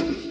Come.